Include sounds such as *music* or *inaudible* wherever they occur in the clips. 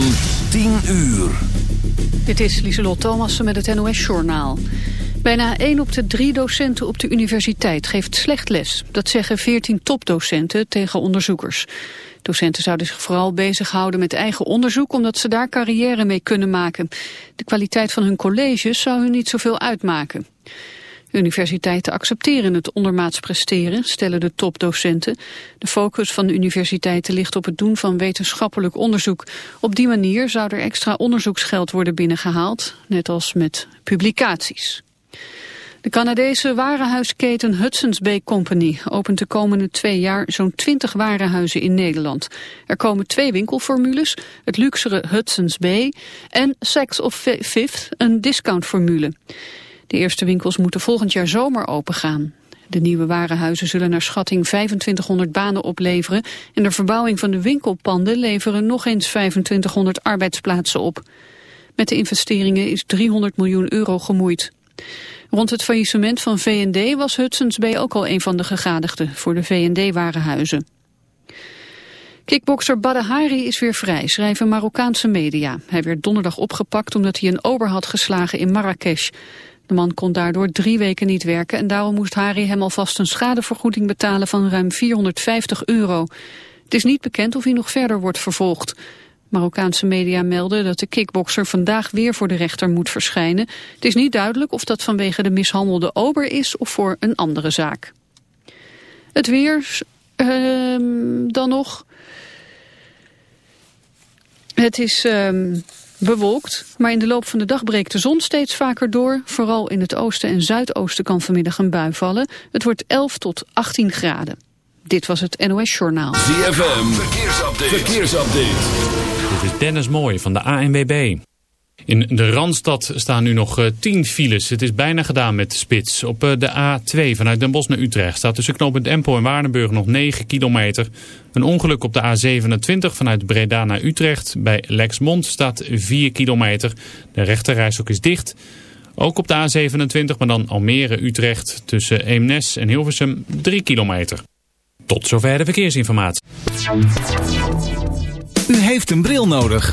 van 10 uur. Dit is Lieselot Thomassen met het NOS-journaal. Bijna 1 op de 3 docenten op de universiteit geeft slecht les. Dat zeggen 14 topdocenten tegen onderzoekers. Docenten zouden zich vooral bezighouden met eigen onderzoek... omdat ze daar carrière mee kunnen maken. De kwaliteit van hun colleges zou hun niet zoveel uitmaken. Universiteiten accepteren het ondermaats presteren, stellen de topdocenten. De focus van de universiteiten ligt op het doen van wetenschappelijk onderzoek. Op die manier zou er extra onderzoeksgeld worden binnengehaald, net als met publicaties. De Canadese warenhuisketen Hudson's Bay Company opent de komende twee jaar zo'n 20 warenhuizen in Nederland. Er komen twee winkelformules, het luxere Hudson's Bay en Saks of Fifth, een discountformule. De eerste winkels moeten volgend jaar zomer opengaan. De nieuwe warenhuizen zullen naar schatting 2500 banen opleveren... en de verbouwing van de winkelpanden leveren nog eens 2500 arbeidsplaatsen op. Met de investeringen is 300 miljoen euro gemoeid. Rond het faillissement van V&D was Hudson's Bay ook al een van de gegadigden voor de V&D-warenhuizen. Kickbokser Badahari is weer vrij, schrijven Marokkaanse media. Hij werd donderdag opgepakt omdat hij een ober had geslagen in Marrakesh. De man kon daardoor drie weken niet werken en daarom moest Hari hem alvast een schadevergoeding betalen van ruim 450 euro. Het is niet bekend of hij nog verder wordt vervolgd. Marokkaanse media melden dat de kickbokser vandaag weer voor de rechter moet verschijnen. Het is niet duidelijk of dat vanwege de mishandelde ober is of voor een andere zaak. Het weer uh, dan nog. Het is... Uh, Bewolkt, maar in de loop van de dag breekt de zon steeds vaker door. Vooral in het oosten en zuidoosten kan vanmiddag een bui vallen. Het wordt 11 tot 18 graden. Dit was het NOS Journaal. ZFM, verkeersupdate. verkeersupdate. Dit is Dennis Mooij van de ANWB. In de Randstad staan nu nog 10 eh, files. Het is bijna gedaan met de spits. Op eh, de A2 vanuit Den Bosch naar Utrecht staat tussen knooppunt Empel en Waardenburg nog 9 kilometer. Een ongeluk op de A27 vanuit Breda naar Utrecht. Bij Lexmond staat 4 kilometer. De rechterreis ook is dicht. Ook op de A27, maar dan Almere-Utrecht tussen Eemnes en Hilversum 3 kilometer. Tot zover de verkeersinformatie. U heeft een bril nodig.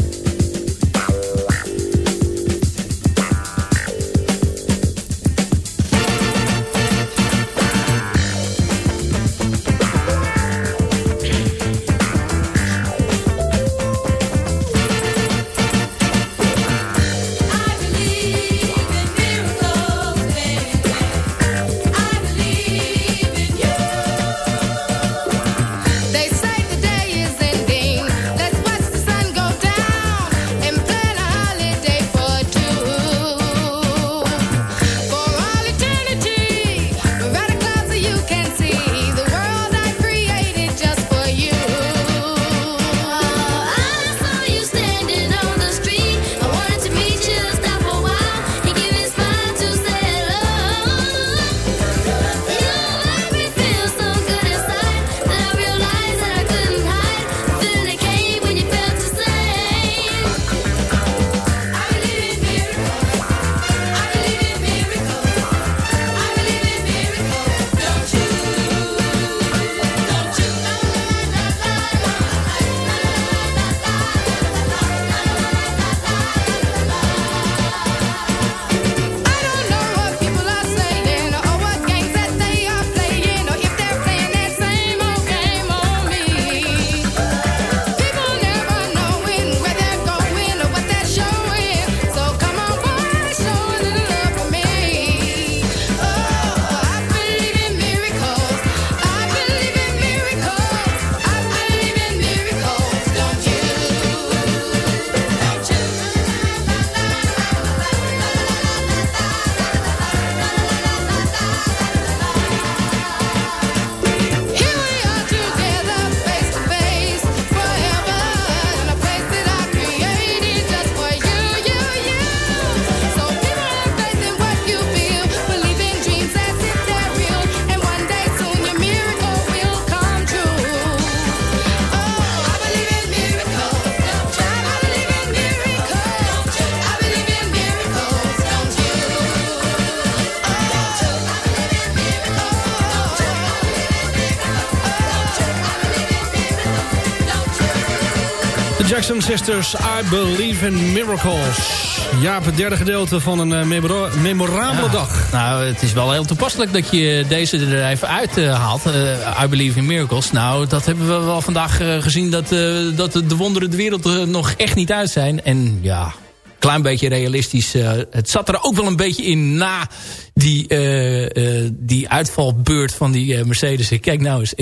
Sisters, I Believe in Miracles. Ja, het derde gedeelte van een uh, memorabele dag. Nou, het is wel heel toepasselijk dat je deze er even uithaalt. Uh, uh, I Believe in Miracles. Nou, dat hebben we wel vandaag gezien dat, dat de wonderen de wereld nog echt niet uit zijn. En ja, klein beetje realistisch. Uh, het zat er ook wel een beetje in na die, uh, uh, die uitvalbeurt van die Mercedes. Kijk nou eens,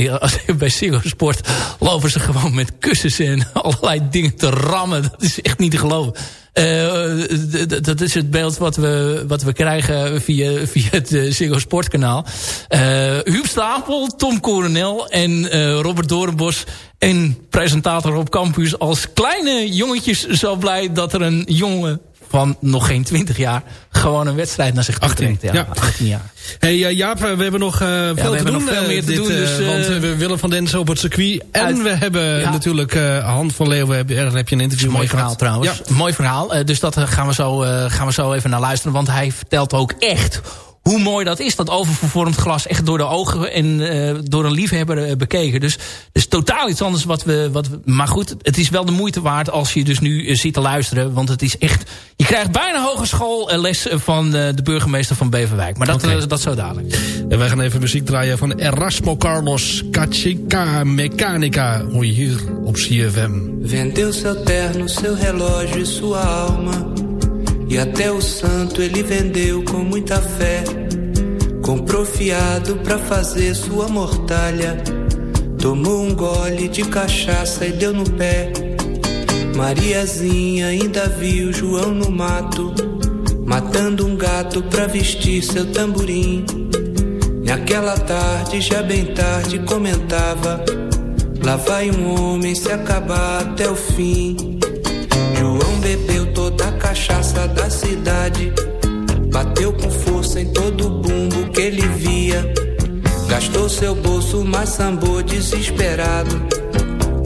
bij Ziggo Sport lopen ze gewoon met kussens en *laughs* allerlei dingen te rammen. Dat is echt niet te geloven. dat is het beeld wat we, wat we krijgen via, via het Ziggo Sportkanaal. Huub Stapel, Tom Coronel en Robert Doornbos en presentator op campus als kleine jongetjes zo blij dat er een jongen van nog geen 20 jaar gewoon een wedstrijd naar zich toe 18, Ja, ja. 18 jaar. Hey uh, Jaap, we hebben nog uh, veel we te doen. Nog veel meer te dit, doen dus, uh, want we willen van Densen op het circuit. En uit, we hebben ja. natuurlijk Han van Leeuwen. Heb, daar heb je een interview een mooi verhaal gehad. trouwens. Een mooi verhaal. dus dat gaan we, zo, gaan we zo even naar luisteren. Want hij vertelt ook echt hoe mooi dat is, dat oververvormd glas, echt door de ogen en uh, door een liefhebber uh, bekeken. Dus, dus totaal iets anders wat we, wat we... Maar goed, het is wel de moeite waard als je dus nu uh, zit te luisteren. Want het is echt... Je krijgt bijna hogeschoolles van de burgemeester van Beverwijk. Maar dat, okay. dat zo dadelijk. En wij gaan even muziek draaien van Erasmo Carlos Cachica Mechanica. Hoor je hier op CFM. Vendeu seu terno, seu relógio e sua alma. E até o santo ele vendeu com muita fé. Comprou fiado pra fazer sua mortalha. Tomou um gole de cachaça e deu no pé. Mariazinha ainda viu João no mato, matando um gato pra vestir seu tamborim. Naquela tarde, já bem tarde, comentava: Lá vai um homem se acabar até o fim. João bebeu toda a cachaça da cidade. Bateu com força em todo o bumbo que ele via. Gastou seu bolso, mas sambou desesperado.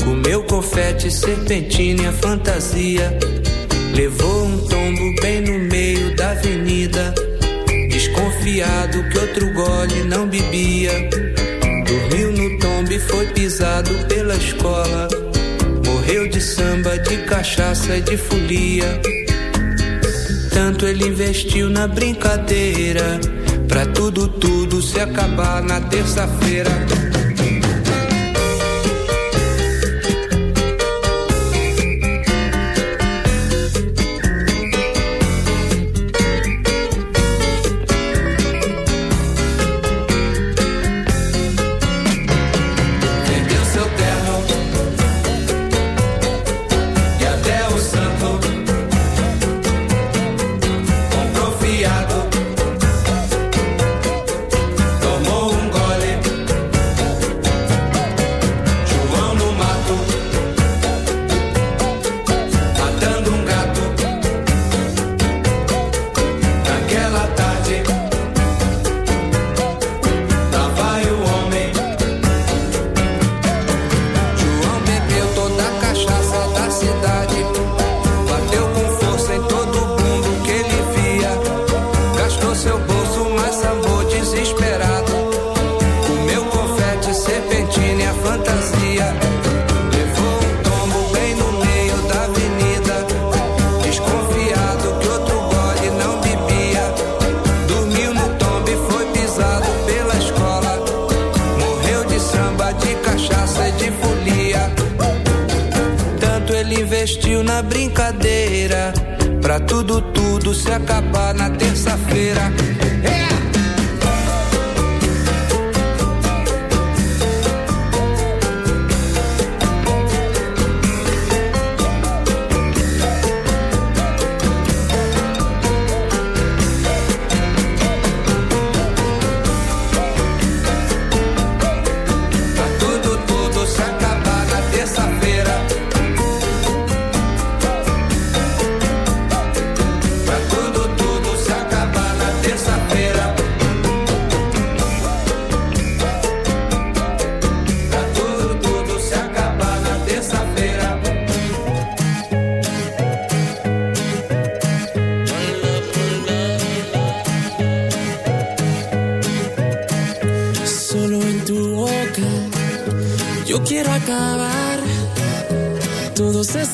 Comeu confete, serpentina e fantasia. Levou um tombo bem no meio da avenida. Desconfiado que outro gole não bebia. Dormiu no tombo e foi pisado pela escola. Samba, de cachaça e de folia. Tanto ele investiu na brincadeira. Pra tudo, tudo se acabar na terça-feira.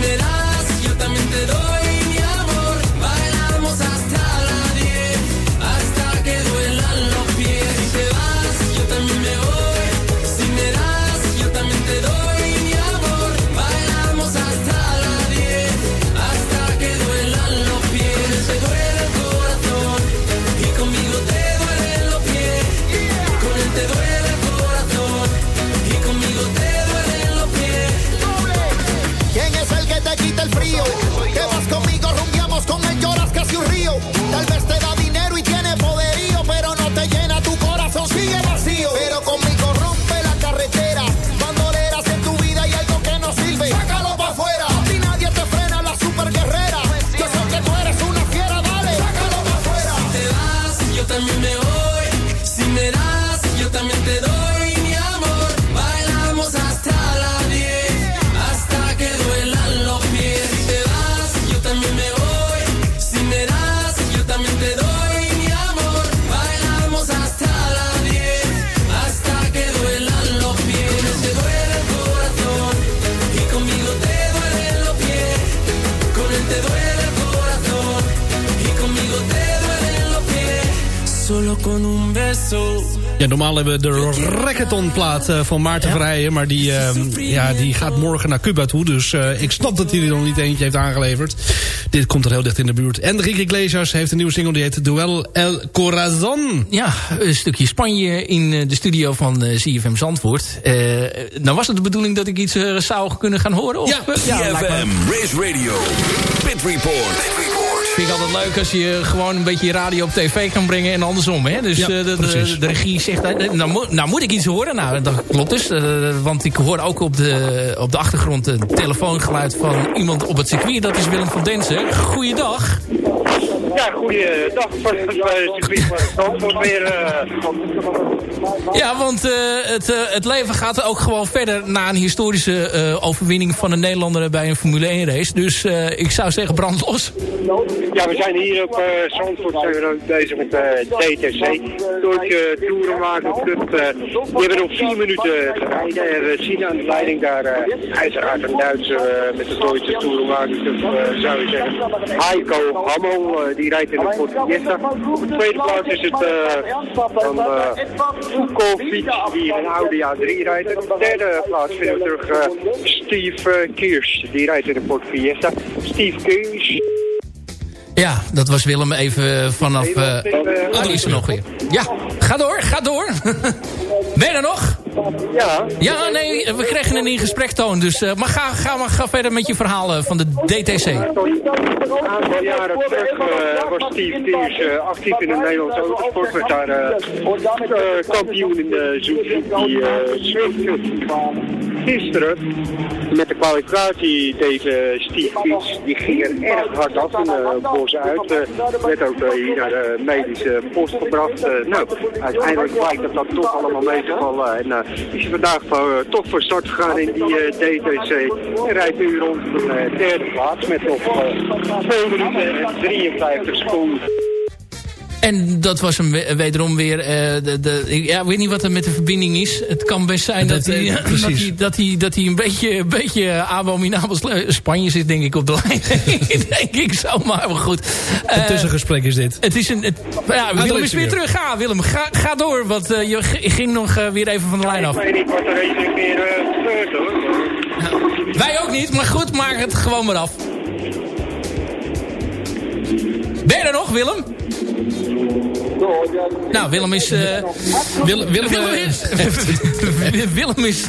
Ja, normaal hebben we de reggaetonplaat uh, van Maarten ja. Vrijen. Maar die, uh, ja, die gaat morgen naar Cuba toe. Dus uh, ik snap dat hij er nog niet eentje heeft aangeleverd. Dit komt er heel dicht in de buurt. En Ricky Iglesias heeft een nieuwe single. Die heet Duel El Corazon. Ja, een stukje Spanje in de studio van CFM Zandvoort. nou was het de bedoeling dat ik iets zou kunnen gaan horen? Of, ja, CFM, Race Radio, Pit Report vind ik altijd leuk als je gewoon een beetje radio op tv kan brengen en andersom. Hè? Dus ja, uh, de, de, de, regie zegt, nou, moet, nou moet ik iets horen. Nou, dat klopt dus. Uh, want ik hoor ook op de, op de achtergrond een telefoongeluid van iemand op het circuit. Dat is Willem van Densen. Goeiedag. Ja, goeiedag. weer... Ja, want het, het leven gaat ook gewoon verder na een historische overwinning van een Nederlander bij een Formule 1 race. Dus ik zou zeggen brand los. Ja, we zijn hier op Zandvoort zijn bezig met DTC. Deutsche Tourenwagen Club. Uh, die hebben nog vier minuten te rijden. We zien aan de leiding daar uiteraard een Duitse met de Deutsche Tourenwagen Club, zou je zeggen. Heiko Hammel, die rijdt in de Fiesta. Op de tweede plaats is het van Vukovic, die in een Audi A3 rijdt. Op de derde plaats vinden we terug Steve Kiers, die rijdt in de Ford Fiesta. Steve Kiers... Ja, dat was Willem even vanaf... Uh, oh, die is er nog weer. Ja, ga door, ga door. *laughs* ben je er nog? Ja. Ja, nee, we kregen een in gesprektoon. Dus, uh, maar ga, ga, maar ga verder met je verhalen van de DTC. Een aantal jaren terug uh, was Steve Tiers uh, actief in de Nederlandse autosport. Werd daar kampioen in de Suzuki Gisteren met de kwalificatie deze Steve die ging er erg hard af in de bos uit. Werd ook hier naar de medische post gebracht. Nou, uiteindelijk blijkt dat dat toch allemaal mee te is vandaag voor, toch voor start gegaan in die DTC. En rijdt nu rond de derde plaats met nog 2 minuten en 53 seconden. En dat was hem wederom weer... Uh, de, de, ja, ik weet niet wat er met de verbinding is. Het kan best zijn dat, dat, hij, dat, hij, dat, hij, dat hij een beetje, een beetje abominabel Spanje zit, denk ik, op de *laughs* lijn. denk ik zo, maar goed. Uh, een tussengesprek is dit. Het is een... Het, ja, ah, Willem is weer terug. Ga, Willem, ga, ga door, want uh, je ging nog weer even van de lijn af. Ik weet niet wat er meer hoor. Wij ook niet, maar goed, maak het gewoon maar af. Ben je er nog, Willem? Nou, Willem is... Uh, Willem, Willem, *laughs* Willem, is... Willem is...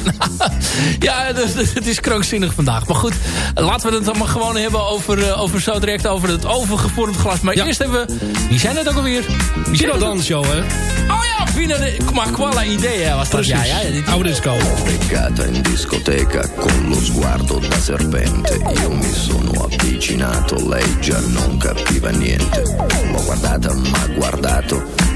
*laughs* ja, het is krankzinnig vandaag. Maar goed, laten we het dan maar gewoon hebben over, uh, over zo direct over het overgevormd glas. Maar ja. eerst hebben we... Wie zijn het ook alweer? Pino Danzo, hè? Oh ja, Pino de... Ma quale idea was dat? Ja, ja, dit Oude disco. Beccata in discoteca con lo sguardo da serpente. Io mi sono avvicinato, lei già non capiva niente. L'ho guardata, ma guardato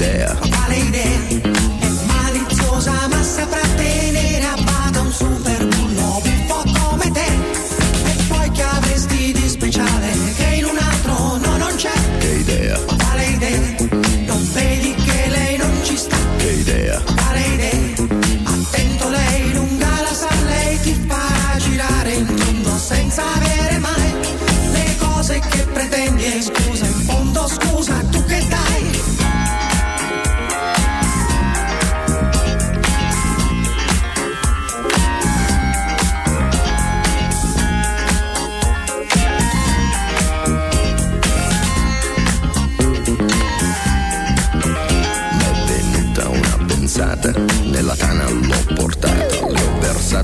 Idea.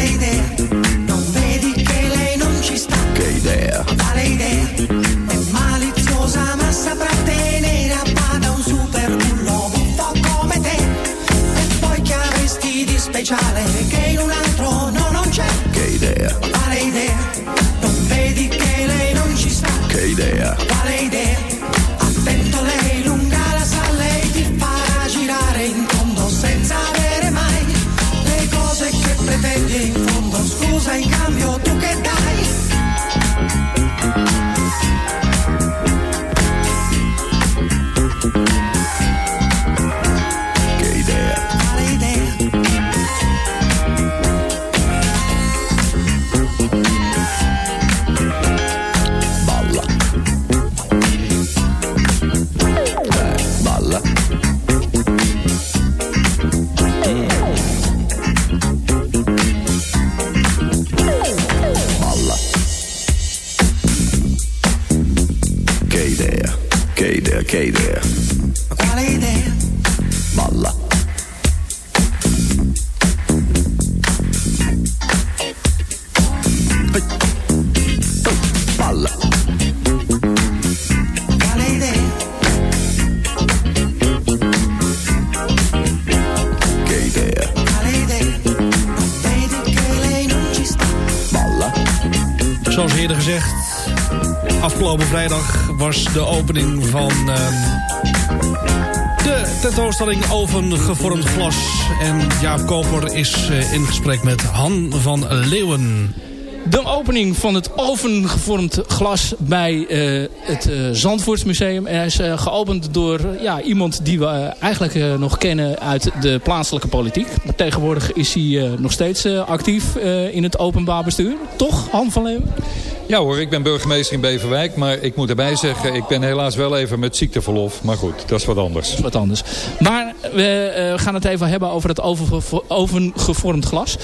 Quale idea? Non vedi che lei non ci sta? Che idea? Quale idea? Sta? Balla. Zoals eerder gezegd, afgelopen vrijdag was de opening van ehm, de tentoonstelling Oven Gevormd Glas. En Jaap Koper is eh, in gesprek met Han van Leeuwen. de opening van het ovengevormd glas bij uh, het uh, Zandvoortsmuseum. Hij is geopend door ja, iemand die we eigenlijk nog kennen uit de plaatselijke politiek. Tegenwoordig is hij nog steeds actief in het openbaar bestuur. Toch, Han van Leeuwen? Ja hoor, ik ben burgemeester in Beverwijk. Maar ik moet erbij zeggen, ik ben helaas wel even met ziekteverlof. Maar goed, dat is wat anders. Dat is wat anders. Maar we gaan het even hebben over het ovengevormd glas.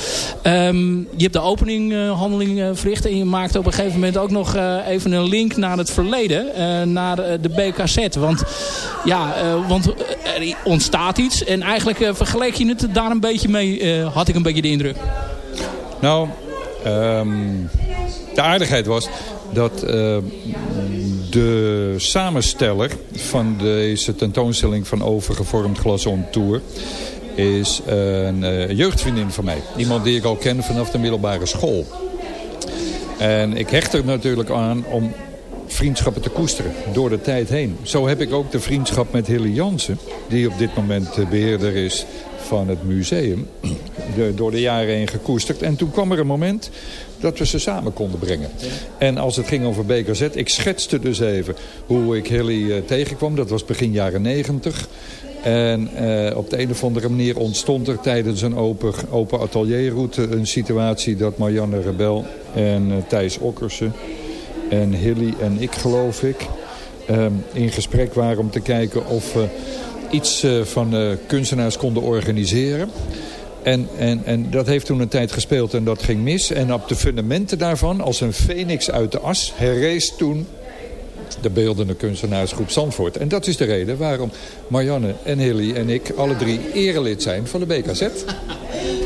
Um, je hebt de openinghandeling uh, verricht. En je maakt op een gegeven moment ook nog uh, even een link naar het verleden. Naar de BKZ. Want, ja, want er ontstaat iets. En eigenlijk vergeleek je het daar een beetje mee. had ik een beetje de indruk. Nou, um, de aardigheid was dat de samensteller van deze tentoonstelling van overgevormd glas on tour is een uh, jeugdvriendin van mij. Iemand die ik al ken vanaf de middelbare school. En ik hecht er natuurlijk aan om vriendschappen te koesteren door de tijd heen. Zo heb ik ook de vriendschap met Hilly Jansen... die op dit moment beheerder is van het museum... De, door de jaren heen gekoesterd. En toen kwam er een moment dat we ze samen konden brengen. En als het ging over BKZ, ik schetste dus even hoe ik Hilly uh, tegenkwam. Dat was begin jaren negentig. En uh, op de een of andere manier ontstond er tijdens een open, open atelierroute... een situatie dat Marianne Rebel en uh, Thijs Okkersen en Hilly en ik, geloof ik... Uh, in gesprek waren om te kijken of we iets van kunstenaars konden organiseren. En, en, en dat heeft toen een tijd gespeeld en dat ging mis. En op de fundamenten daarvan, als een phoenix uit de as, herrees toen de beeldende kunstenaarsgroep Zandvoort. En dat is de reden waarom Marianne en Hilly en ik alle drie erelid zijn van de BKZ. *laughs*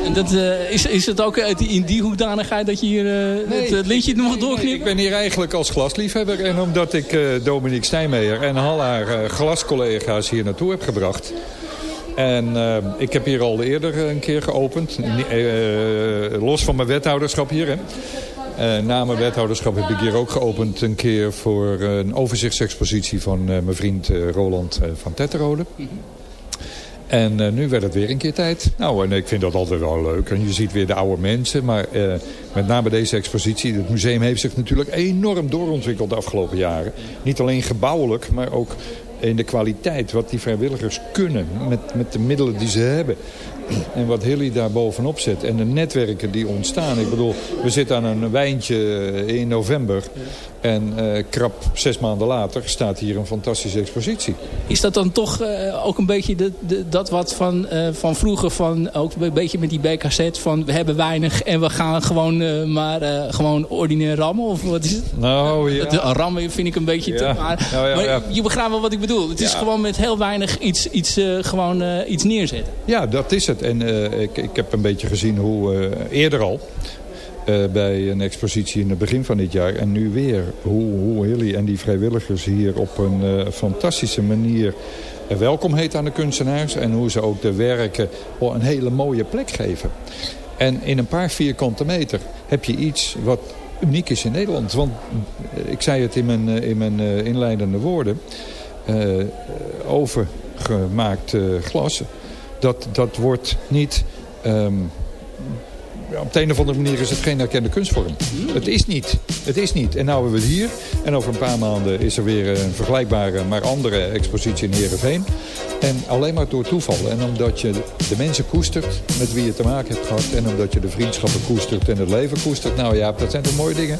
En dat, uh, is, is het ook in die hoedanigheid dat je hier uh, nee, het liedje nog doorknipt? Nee, ik ben hier eigenlijk als glasliefhebber. En omdat ik uh, Dominique Stijnmeijer en al haar glascollega's hier naartoe heb gebracht... En uh, ik heb hier al eerder een keer geopend. Uh, los van mijn wethouderschap hier. Hè. Uh, na mijn wethouderschap heb ik hier ook geopend een keer voor een overzichtsexpositie van mijn vriend Roland van Tetterode. En nu werd het weer een keer tijd. Nou, en ik vind dat altijd wel leuk. En je ziet weer de oude mensen. Maar met name deze expositie. Het museum heeft zich natuurlijk enorm doorontwikkeld de afgelopen jaren. Niet alleen gebouwelijk, maar ook in de kwaliteit. Wat die vrijwilligers kunnen met, met de middelen die ze hebben. En wat Hilly daar bovenop zet. En de netwerken die ontstaan. Ik bedoel, we zitten aan een wijntje in november. En uh, krap zes maanden later staat hier een fantastische expositie. Is dat dan toch uh, ook een beetje de, de, dat wat van, uh, van vroeger, van, ook een beetje met die BKZ, van we hebben weinig en we gaan gewoon maar gewoon ordinair rammen? Of wat is het? Nou ja. Het, rammen vind ik een beetje te... Maar, nou, ja, maar je begrijpt wel wat ik bedoel. Het is gewoon met heel weinig iets, iets, gewoon, iets neerzetten. Ja, dat is het. En ik, ik heb een beetje gezien hoe eerder al uh, bij een expositie in het begin van dit jaar. En nu weer hoe, hoe Hilly en die vrijwilligers hier op een uh, fantastische manier welkom heet aan de kunstenaars. En hoe ze ook de werken een hele mooie plek geven. En in een paar vierkante meter heb je iets wat uniek is in Nederland. Want ik zei het in mijn, in mijn inleidende woorden. overgemaakt glas. Dat, dat wordt niet... Um, op de een of andere manier is het geen erkende kunstvorm. Het is niet. Het is niet. En nu hebben we het hier. En over een paar maanden is er weer een vergelijkbare, maar andere expositie in Heerenveen. En alleen maar door toeval. En omdat je de mensen koestert met wie je te maken hebt gehad. En omdat je de vriendschappen koestert en het leven koestert. Nou ja, dat zijn toch mooie dingen.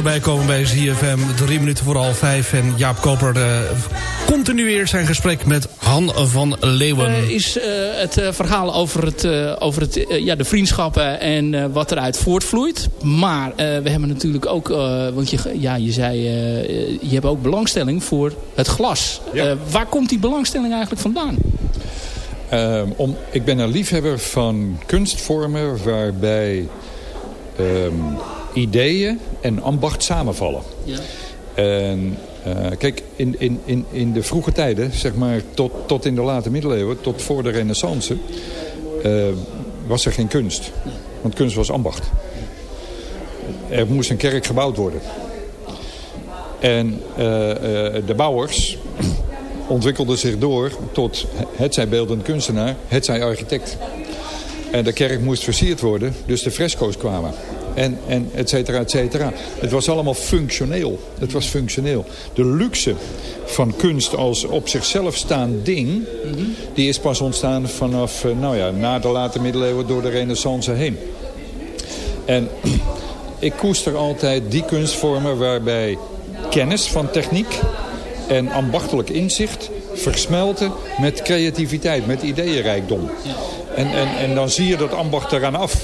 Voorbij komen bij ZFM. Drie minuten voor half vijf. En Jaap Koper eh, continueert zijn gesprek met Han van Leeuwen. Eh, is eh, het eh, verhaal over, het, eh, over het, ja, de vriendschappen en eh, wat eruit voortvloeit. Maar eh, we hebben natuurlijk ook, eh, want je, ja, je zei, eh, je hebt ook belangstelling voor het glas. Eh, waar komt die belangstelling eigenlijk vandaan? Ehm, om, ik ben een liefhebber van kunstvormen waarbij ehm, ideeën en ambacht samenvallen. Ja. En eh, kijk, in, in, in, in de vroege tijden, zeg maar tot, tot in de late middeleeuwen, tot voor de renaissance, eh, was er geen kunst. Want kunst was ambacht. Er moest een kerk gebouwd worden. En eh, de bouwers *clears throat* ontwikkelden zich door tot het zij beeldend kunstenaar, het zij architect. En de kerk moest versierd worden, dus de fresco's kwamen. En, en et cetera, et cetera. Het was allemaal functioneel. Het was functioneel. De luxe van kunst als op zichzelf staand ding... die is pas ontstaan vanaf eh, nou ja, na de late middeleeuwen door de renaissance heen. En *clears throat* ik koester altijd die kunstvormen waarbij kennis van techniek en ambachtelijk inzicht versmelten met creativiteit, met ideeënrijkdom. En, en, en dan zie je dat ambacht eraan af.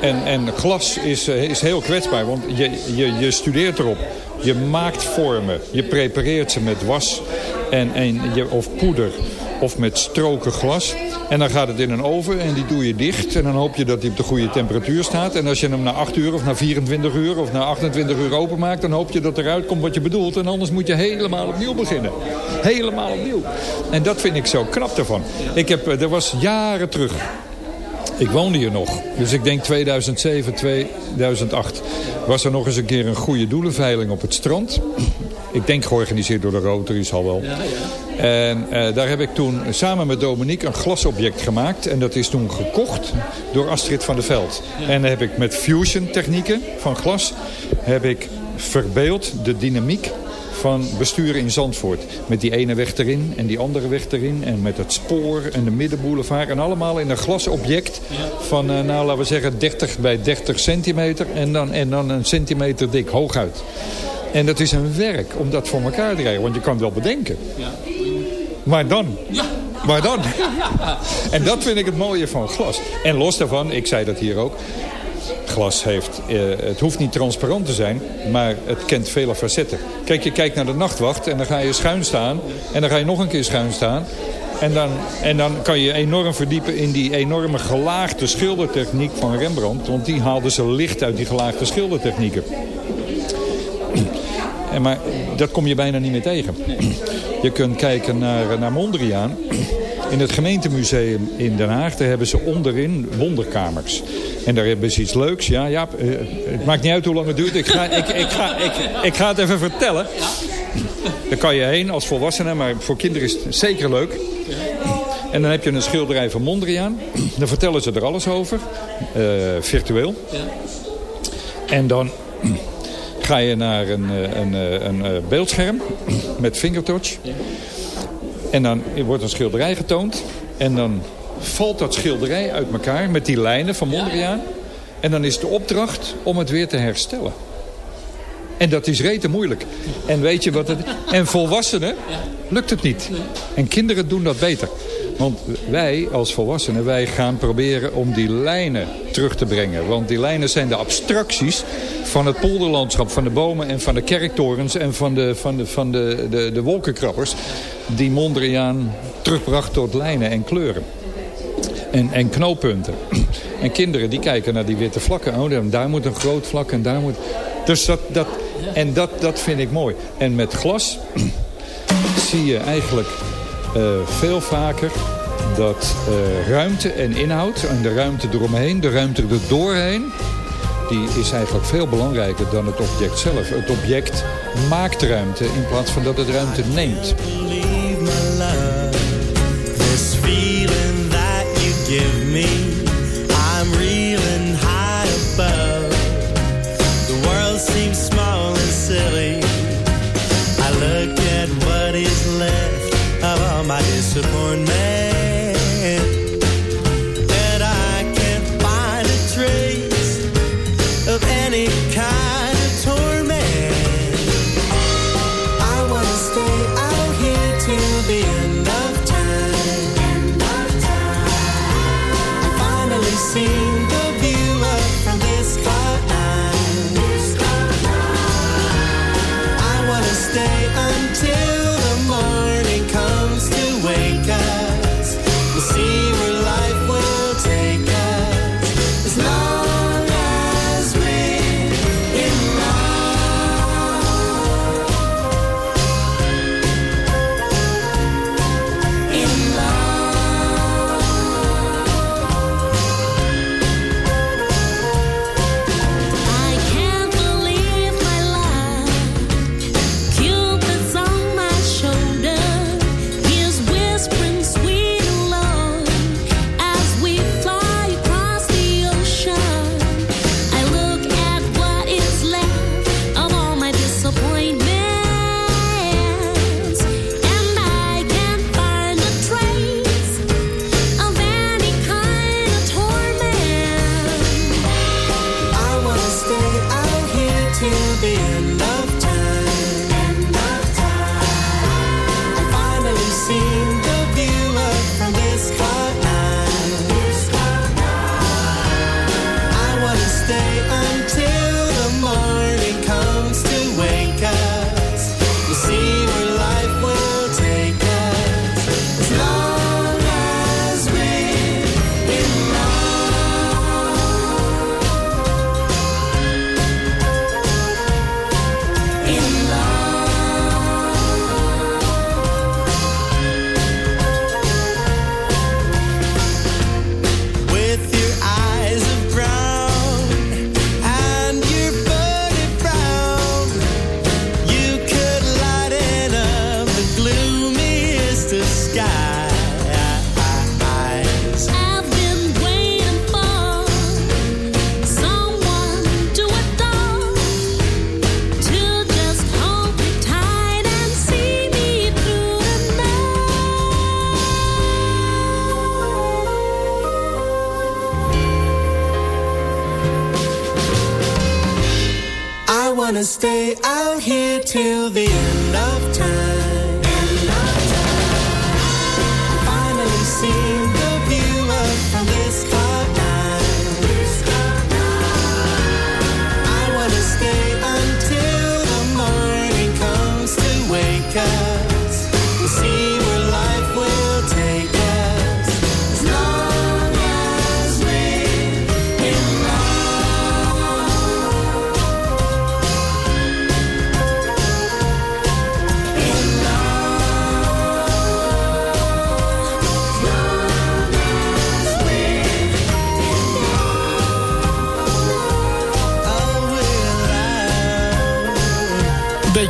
En, en glas is, eh, is heel kwetsbaar, want je, je, je studeert erop. Je maakt vormen, je prepareert ze met was en, en je, of poeder of met stroken glas. En dan gaat het in een oven en die doe je dicht. En dan hoop je dat die op de goede temperatuur staat. En als je hem na 8 uur of na 24 uur of na 28 uur openmaakt... dan hoop je dat eruit komt wat je bedoelt. En anders moet je helemaal opnieuw beginnen. Helemaal opnieuw. En dat vind ik zo knap ervan. Ik heb, eh, er was jaren terug... Ik woonde hier nog. Dus ik denk 2007, 2008 was er nog eens een keer een goede doelenveiling op het strand. Ik denk georganiseerd door de Rotary, zal wel. En eh, daar heb ik toen samen met Dominique een glasobject gemaakt. En dat is toen gekocht door Astrid van der Veld. En dan heb ik met fusion technieken van glas... heb ik verbeeld de dynamiek van besturen in Zandvoort. Met die ene weg erin en die andere weg erin. En met het spoor en de middenboulevard. En allemaal in een glasobject van, eh, nou laten we zeggen, 30 bij 30 centimeter. En dan, en dan een centimeter dik hooguit. En dat is een werk om dat voor elkaar te krijgen. Want je kan het wel bedenken. Maar dan? Maar dan? En dat vind ik het mooie van glas. En los daarvan, ik zei dat hier ook. Glas heeft, eh, het hoeft niet transparant te zijn, maar het kent vele facetten. Kijk, je kijkt naar de nachtwacht en dan ga je schuin staan. En dan ga je nog een keer schuin staan. En dan, en dan kan je enorm verdiepen in die enorme gelaagde schildertechniek van Rembrandt. Want die haalde ze licht uit die gelaagde schildertechnieken. *clears throat* En maar dat kom je bijna niet meer tegen. *clears throat* Je kunt kijken naar, naar Mondriaan. *clears throat* In het gemeentemuseum in Den Haag daar hebben ze onderin wonderkamers. En daar hebben ze iets leuks. Ja, ja, eh, het maakt niet uit hoe lang het duurt. Ik ga, ik, ik ga, ik, ik ga het even vertellen. Daar kan je heen als volwassene, maar voor kinderen is het zeker leuk. En dan heb je een schilderij van Mondriaan. Dan vertellen ze er alles over. eh, virtueel. En dan ga je naar een, eh, een, een, beeldscherm met fingertouch. En dan wordt een schilderij getoond. En dan valt dat schilderij uit elkaar met die lijnen van Mondriaan. En dan is de opdracht om het weer te herstellen. En dat is rete moeilijk. En weet je wat het... En volwassenen lukt het niet. En kinderen doen dat beter. Want wij als volwassenen, wij gaan proberen om die lijnen terug te brengen. Want die lijnen zijn de abstracties van het polderlandschap, van de bomen en van de kerktorens en van de, van de, van de, de, de wolkenkrabbers. Die Mondriaan terugbracht tot lijnen en kleuren. En, en knooppunten. *clears throat* En kinderen die kijken naar die witte vlakken. Oh, daar moet een groot vlak en daar moet... Dus dat, dat, en dat, dat vind ik mooi. En met glas *clears throat* zie je eigenlijk veel vaker dat uh, ruimte en inhoud... en de ruimte eromheen, de ruimte er doorheen... die is eigenlijk veel belangrijker dan het object zelf. Het object maakt ruimte in plaats van dat het ruimte neemt.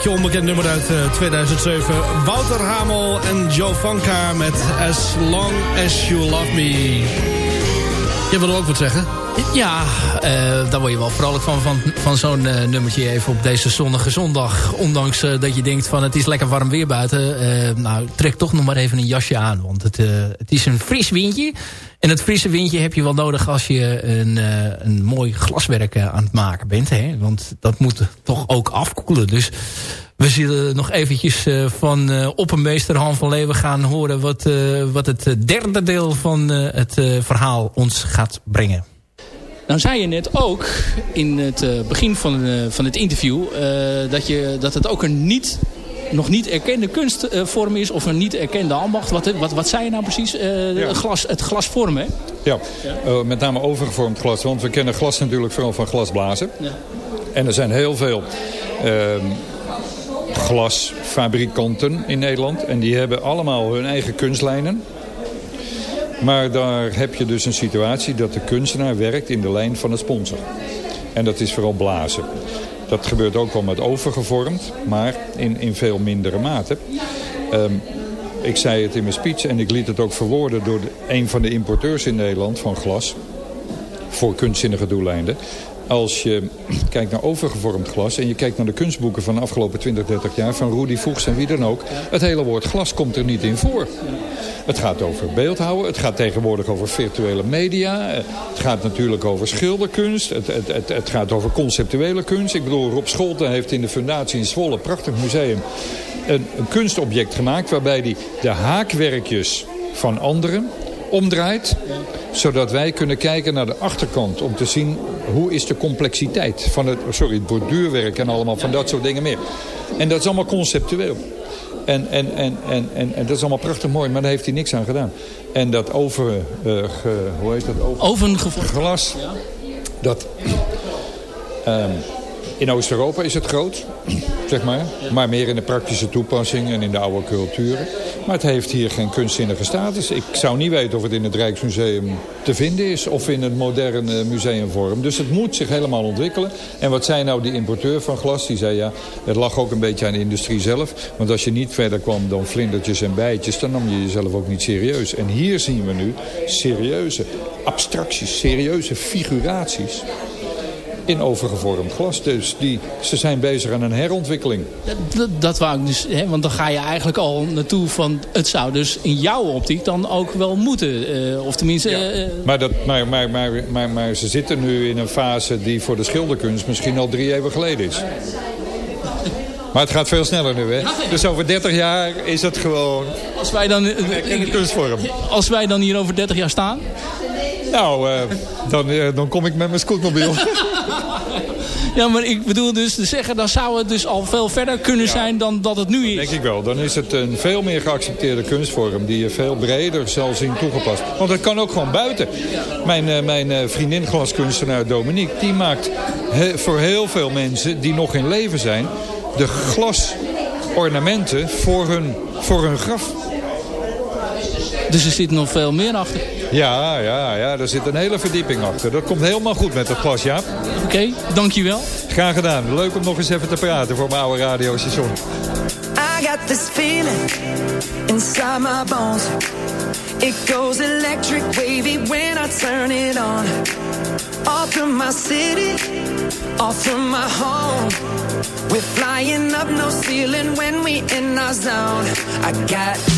Onbekend nummer uit 2007. Eh, Wouter Hamel en Joe Vanka met As Long As You Love Me. Je wil ook wat zeggen? Ja, uh, daar word je wel vrolijk van, van, van zo'n uh, nummertje even op deze zonnige zondag. Ondanks uh, dat je denkt van het is lekker warm weer buiten. nou, trek toch nog maar even een jasje aan. Want het, het is een fris windje. En het frisse windje heb je wel nodig als je een, een mooi glaswerk aan het maken bent. Hè? Want dat moet toch ook afkoelen. Dus we zullen nog eventjes van uh, oppermeester Han van Leeuwen gaan horen... wat, uh, wat het derde deel van uh, het verhaal ons gaat brengen. Nou zei je net ook in het begin van, van het interview... dat, je, dat het ook een niet nog niet erkende kunstvorm is of een niet erkende ambacht. Wat, wat, wat zei je nou precies? het, glas, het glasvormen, hè? Ja, met name overgevormd glas. Want we kennen glas natuurlijk vooral van glasblazen. Ja. En er zijn heel veel ehm, glasfabrikanten in Nederland. En die hebben allemaal hun eigen kunstlijnen. Maar daar heb je dus een situatie dat de kunstenaar werkt in de lijn van de sponsor. En dat is vooral blazen. Dat gebeurt ook wel met overgevormd, maar in, in veel mindere mate. Ehm, ik zei het in mijn speech en ik liet het ook verwoorden door een van de importeurs in Nederland van glas. Voor kunstzinnige doeleinden als je kijkt naar overgevormd glas... en je kijkt naar de kunstboeken van de afgelopen 20, 30 jaar... van Rudy Voegs en wie dan ook... het hele woord glas komt er niet in voor. Het gaat over beeldhouden, het gaat tegenwoordig over virtuele media... het gaat natuurlijk over schilderkunst, het, het, het, gaat over conceptuele kunst. Ik bedoel, Rob Scholten heeft in de fundatie in Zwolle... een prachtig museum, een, een kunstobject gemaakt... waarbij hij de haakwerkjes van anderen omdraait. Zodat wij kunnen kijken naar de achterkant om te zien hoe is de complexiteit van het, sorry, het borduurwerk en allemaal van dat soort dingen meer. En dat is allemaal conceptueel. En, en, en, en, en, en dat is allemaal prachtig mooi, maar daar heeft hij niks aan gedaan. En dat over, uh, hoe heet dat? Over, glas, dat... Um, in Oost-Europa is het groot, zeg maar. Maar meer in de praktische toepassing en in de oude culturen. Maar het heeft hier geen kunstzinnige status. Ik zou niet weten of het in het Rijksmuseum te vinden is... of in het moderne museumvorm. Dus het moet zich helemaal ontwikkelen. En wat zei nou die importeur van glas? Die zei ja, het lag ook een beetje aan de industrie zelf. Want als je niet verder kwam dan vlindertjes en bijtjes... dan nam je jezelf ook niet serieus. En hier zien we nu serieuze abstracties, serieuze figuraties in overgevormd glas. Dus die, ze zijn bezig aan een herontwikkeling. Dat, dat wou ik dus, hè, want dan ga je eigenlijk al naartoe van... het zou dus in jouw optiek dan ook wel moeten. Uh, of tenminste... Uh, maar, dat, maar, maar, maar, maar, maar ze zitten nu in een fase die voor de schilderkunst misschien al drie eeuwen geleden is. *laughs* Maar het gaat veel sneller nu, hè? Dus over 30 jaar is het gewoon... Als wij dan, in de kunstvorm. Als wij dan hier over 30 jaar staan... Nou, uh, dan, uh, dan kom ik met mijn scootmobiel. *laughs* ja, maar ik bedoel dus te zeggen... dan zou het dus al veel verder kunnen zijn dan dat het nu is. denk ik wel. Dan is het een veel meer geaccepteerde kunstvorm... die je veel breder zal zien toegepast. Want het kan ook gewoon buiten. Mijn, uh, mijn vriendin glaskunstenaar Dominique... die maakt he voor heel veel mensen die nog in leven zijn... de glasornamenten voor hun, voor hun graf. Dus er zit nog veel meer achter. Ja, ja, ja, er zit een hele verdieping achter. Dat komt helemaal goed met het glas, ja. Oké, okay, dankjewel. Graag gedaan. Leuk om nog eens even te praten voor mijn oude radiostation. I got this feeling inside my bones. It goes electric wavy when I turn it on. Off from my city, off from my home. We're flying up no ceiling when we in our zone. I got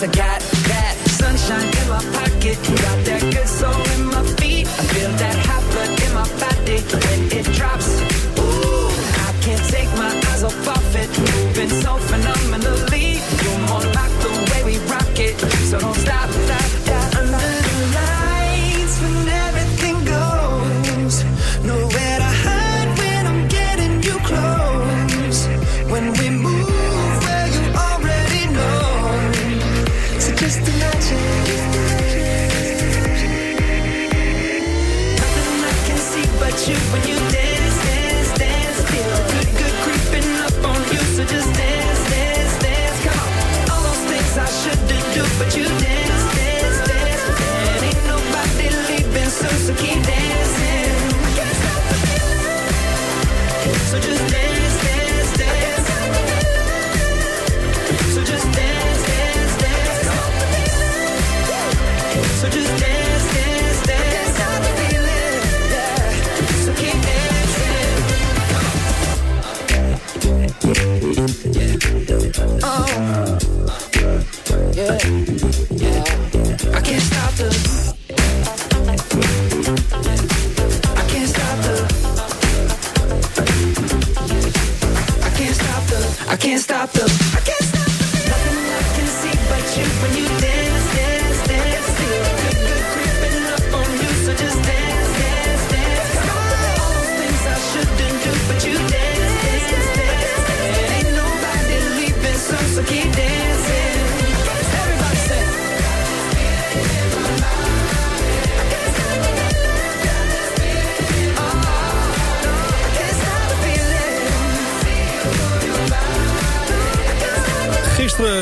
I got that sunshine in my pocket,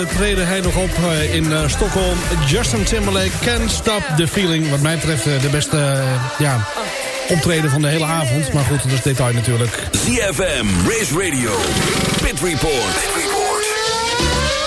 treden hij nog op eh, in uh, Stockholm. Justin Timberlake, Can't Stop the Feeling. Wat mij betreft uh, de beste ja, optreden van de hele avond. Maar goed, dat is detail natuurlijk. ZFM, Race Radio, Pit Report.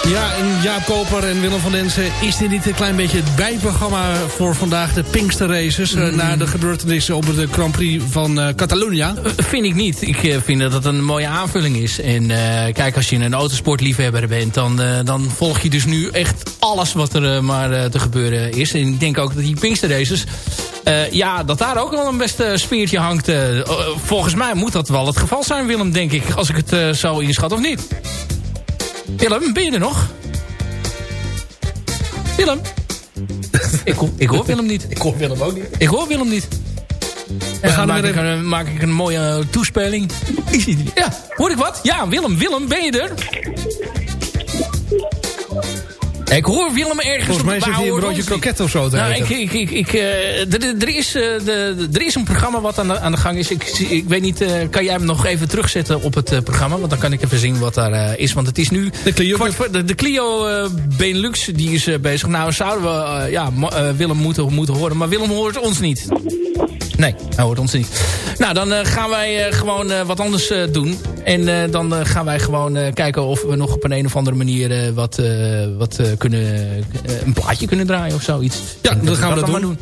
Ja, en Jaap Koper en Willem van Densen... is dit niet een klein beetje het bijprogramma voor vandaag de Pinkster Races... Mm. na de gebeurtenissen op de Grand Prix van uh, Catalunya? vind ik niet. Ik vind dat het een mooie aanvulling is. En kijk, als je een autosportliefhebber bent... Dan, dan volg je dus nu echt alles wat er maar te gebeuren is. En ik denk ook dat die Pinkster Races... ja, dat daar ook wel een beste speertje hangt. volgens mij moet dat wel het geval zijn, Willem, denk ik. Als ik het zo inschat, of niet? Willem, ben je er nog? Willem? ik, hoor, ik hoor Willem niet. Ik hoor Willem ook niet. Ik hoor Willem niet. We gaan maak, ik een, maak ik een mooie toespeling. Ja, hoor ik wat? Ja, Willem, Willem, ben je er? Ik hoor Willem ergens Volgens mij zit hij een broodje kroket of zo te nou, ik, ik, ik, ik, uh, er, is, de, er is een programma wat aan de, aan de gang is. Ik, ik weet niet, uh, kan jij hem nog even terugzetten op het programma? Want dan kan ik even zien wat daar is. Want het is nu... De Clio, de, de Clio Benelux, die is bezig. Nou, zouden we ja, Willem moeten, moeten horen. Maar Willem hoort ons niet. Nee, hij hoort ons niet. Nou, dan uh, gaan wij uh, gewoon uh, wat anders doen. En dan gaan wij gewoon kijken of we nog op een, een of andere manier wat, wat kunnen, een plaatje kunnen draaien of zoiets. Ja, dan gaan we dat, dat doen.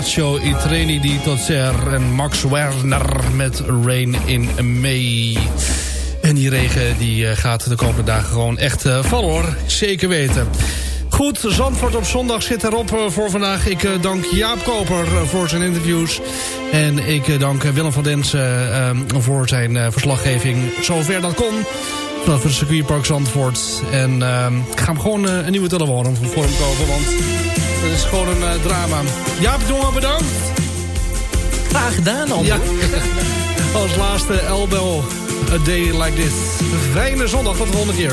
Lazio i die tot Zer en Max Werner met Rain in May. En die regen die eh, gaat de komende dagen gewoon echt eh, vallen hoor, zeker weten. Goed, Zandvoort op zondag zit erop eh, voor vandaag. Ik dank Jaap Koper voor zijn interviews. En ik dank Willem van Densen ehm, voor zijn verslaggeving zover dat kon. Vanaf het circuitpark Zandvoort. En ehm, ik ga hem gewoon een nieuwe telefoon voor hem kopen. Want het is gewoon een drama. Ja, Dongen, bedankt. Graag gedaan, al. *laughs* Als laatste Elbel, A Day Like This. Fijne zondag tot de volgende keer.